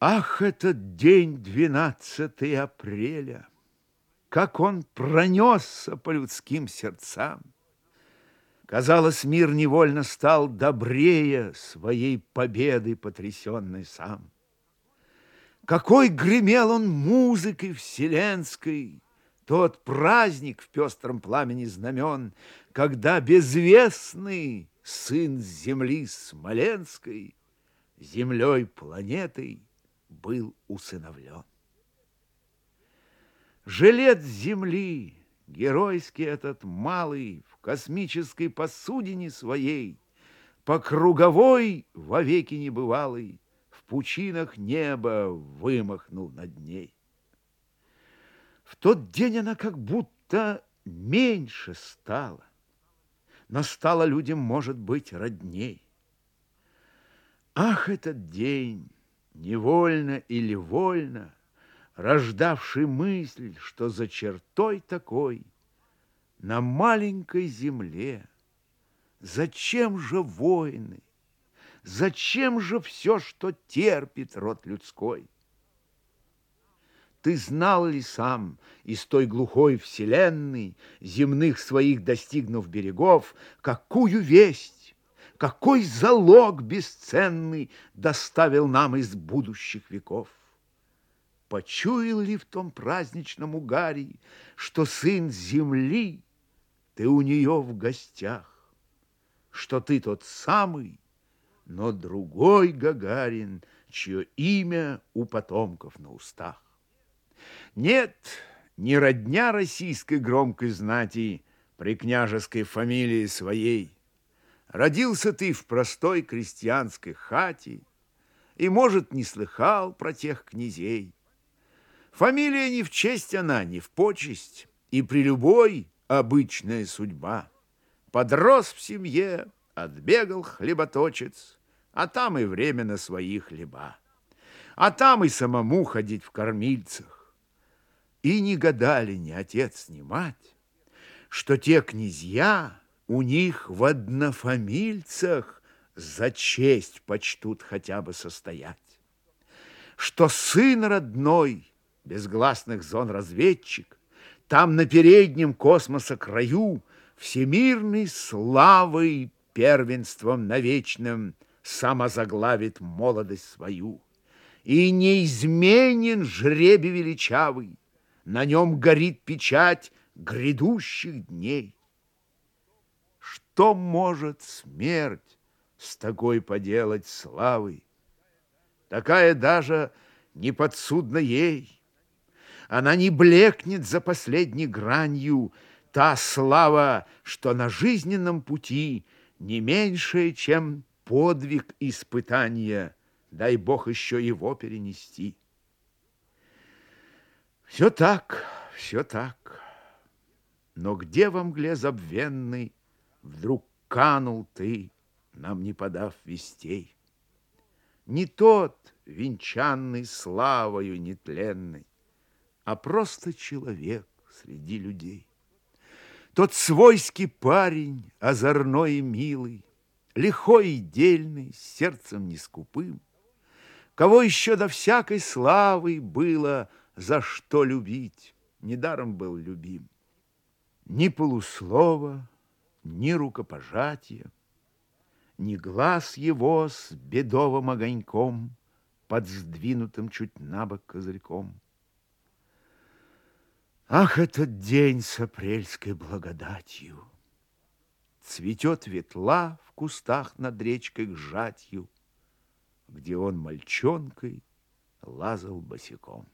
Ах, этот день 12 апреля! Как он пронесся по людским сердцам! Казалось, мир невольно стал добрее Своей победы потрясенный сам. Какой гремел он музыкой вселенской, Тот праздник в пестром пламени знамен, Когда безвестный сын земли Смоленской Землей планетой был усыновлен. Жилет земли, геройский этот малый, В космической посудине своей, По круговой вовеки небывалой, В пучинах неба вымахнул над ней. В тот день она как будто меньше стала, Но стала людям, может быть, родней. Ах, этот день! Невольно или вольно, рождавший мысль, что за чертой такой на маленькой земле зачем же войны, зачем же все, что терпит род людской? Ты знал ли сам из той глухой вселенной, земных своих достигнув берегов, какую весть какой залог бесценный доставил нам из будущих веков? Почуял ли в том праздничном угаре, что сын земли, ты у нее в гостях, что ты тот самый, но другой Гагарин, чье имя у потомков на устах? Нет, не родня российской громкой знати при княжеской фамилии своей, Родился ты в простой крестьянской хате И, может, не слыхал про тех князей. Фамилия не в честь она, не в почесть, И при любой обычная судьба. Подрос в семье, отбегал хлеботочец, А там и время на свои хлеба. А там и самому ходить в кормильцах. И не гадали ни отец, ни мать, Что те князья у них в однофамильцах за честь почтут хотя бы состоять. Что сын родной, безгласных зон разведчик, там на переднем космоса краю всемирной славой первенством навечным самозаглавит молодость свою. И неизменен жребий величавый, на нем горит печать грядущих дней. Что может смерть с такой поделать славой? Такая даже не подсудна ей. Она не блекнет за последней гранью, Та слава, что на жизненном пути Не меньшее, чем подвиг испытания, Дай Бог еще его перенести. Все так, все так. Но где во мгле забвенной Вдруг канул ты, нам не подав вестей. Не тот, венчанный славою нетленной, А просто человек среди людей. Тот свойский парень, озорной и милый, Лихой и дельный, сердцем не скупым, Кого еще до всякой славы было За что любить, недаром был любим. Ни полуслова, ни рукопожатия, ни глаз его с бедовым огоньком, под сдвинутым чуть набок козырьком. Ах, этот день с апрельской благодатью! Цветет ветла в кустах над речкой к жатью, Где он мальчонкой лазал босиком.